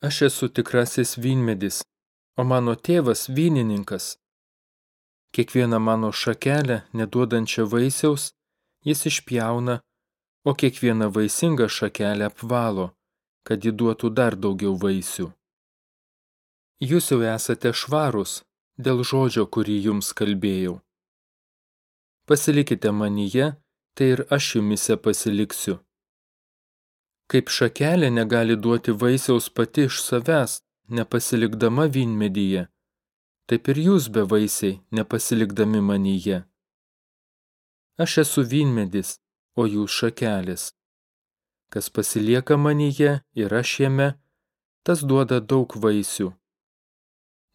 Aš esu tikrasis vynmedis, o mano tėvas vynininkas. Kiekvieną mano šakelę, neduodančią vaisiaus, jis išpjauna, o kiekvieną vaisingą šakelę apvalo, kad ji duotų dar daugiau vaisių. Jūs jau esate švarūs dėl žodžio, kurį jums kalbėjau. Pasilikite manyje, tai ir aš jumise pasiliksiu. Kaip šakelė negali duoti vaisiaus pati iš savęs, nepasilikdama vynmedyje, taip ir jūs be vaisiai, nepasilikdami manyje. Aš esu vynmedis, o jūs šakelės. Kas pasilieka manyje ir aš jame, tas duoda daug vaisių.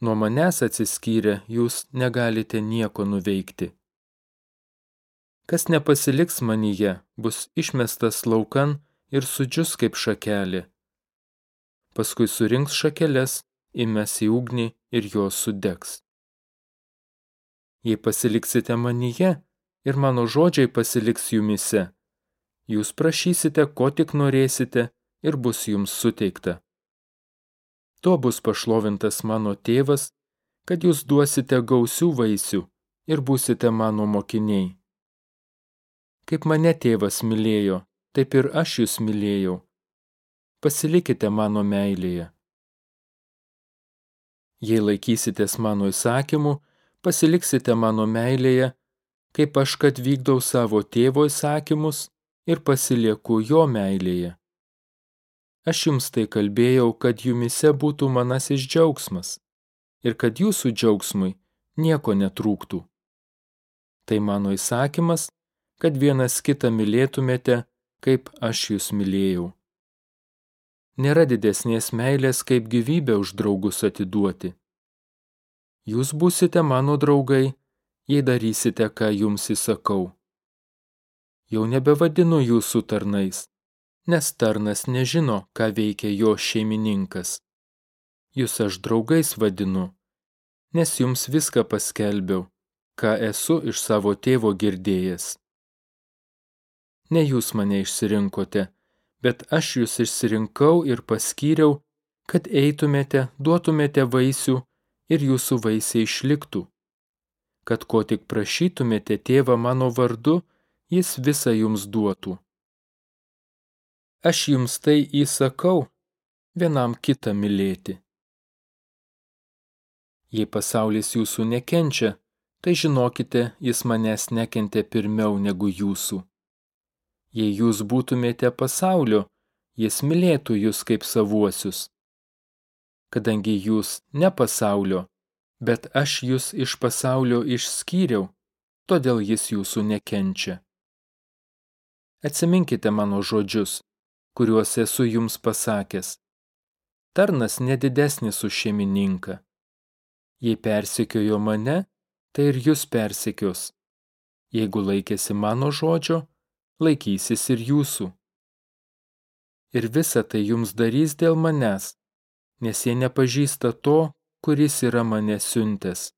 Nuo manęs atsiskyrę jūs negalite nieko nuveikti. Kas nepasiliks manyje, bus išmestas laukan ir sudžius kaip šakelė. Paskui surinks šakeles, įmes į ugnį ir jos sudegs. Jei pasiliksite manyje ir mano žodžiai pasiliks jumise, jūs prašysite, ko tik norėsite ir bus jums suteikta. Tuo bus pašlovintas mano tėvas, kad jūs duosite gausių vaisių ir būsite mano mokiniai. Kaip mane tėvas mylėjo, taip ir aš jūs mylėjau. Pasilikite mano meilėje. Jei laikysitės mano įsakymų, pasiliksite mano meilėje, kaip aš, kad vykdau savo tėvo įsakymus ir pasilieku jo meilėje. Aš jums tai kalbėjau, kad jumise būtų manasis džiaugsmas ir kad jūsų džiaugsmui nieko netrūktų. Tai mano įsakymas, kad vienas kitą mylėtumėte, kaip aš jūs mylėjau. Nėra didesnės meilės, kaip gyvybę už draugus atiduoti. Jūs būsite mano draugai, jei darysite, ką jums įsakau jau nebevadinu jūsų tarnais, nes tarnas nežino, ką veikia jo šeimininkas. Jūs aš draugais vadinu, nes jums viską paskelbiau, ką esu iš savo tėvo girdėjęs. Ne jūs mane išsirinkote, bet aš jūs išsirinkau ir paskyriau, kad eitumėte, duotumėte vaisių ir jūsų vaisiai išliktų. Kad ko tik prašytumėte tėvą mano vardu, jis visą jums duotų. Aš jums tai įsakau, vienam kitą mylėti. Jei pasaulis jūsų nekenčia, tai žinokite, jis manęs nekentė pirmiau negu jūsų. Jei jūs būtumėte pasaulio, jis mylėtų jūs kaip savuosius. Kadangi jūs ne pasaulio, bet aš jūs iš pasaulio išskyriau, todėl jis jūsų nekenčia. Atsiminkite mano žodžius, kuriuos esu jums pasakęs. Tarnas nedidesnis už šeimininką. Jei persekiojo mane, tai ir jūs persekios. Jeigu laikėsi mano žodžio, laikysis ir jūsų. Ir visa tai jums darys dėl manęs, nes jie nepažįsta to, kuris yra mane siuntęs.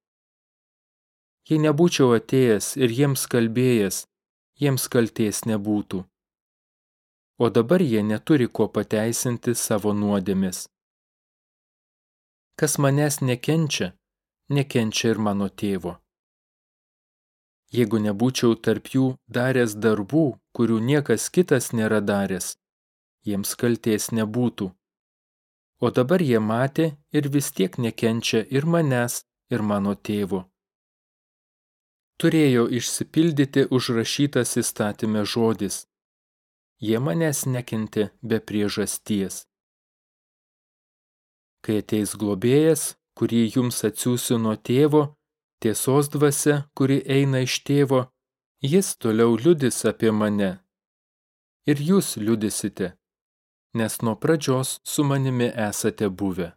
Jei nebūčiau atėjęs ir jiems kalbėjęs, jiems kalties nebūtų. O dabar jie neturi ko pateisinti savo nuodėmis. Kas manęs nekenčia, nekenčia ir mano tėvo. Jeigu nebūčiau tarp jų daręs darbų, kurių niekas kitas nėra daręs, jiems kalties nebūtų. O dabar jie matė ir vis tiek nekenčia ir manęs, ir mano tėvo turėjo išsipildyti užrašytas įstatymė žodis. Jie manęs nekentė be priežasties. Kai ateis globėjas, kurį jums atsiųsiu nuo tėvo, tiesos dvasia, kuri eina iš tėvo, jis toliau liudys apie mane. Ir jūs liudysite, nes nuo pradžios su manimi esate buvę.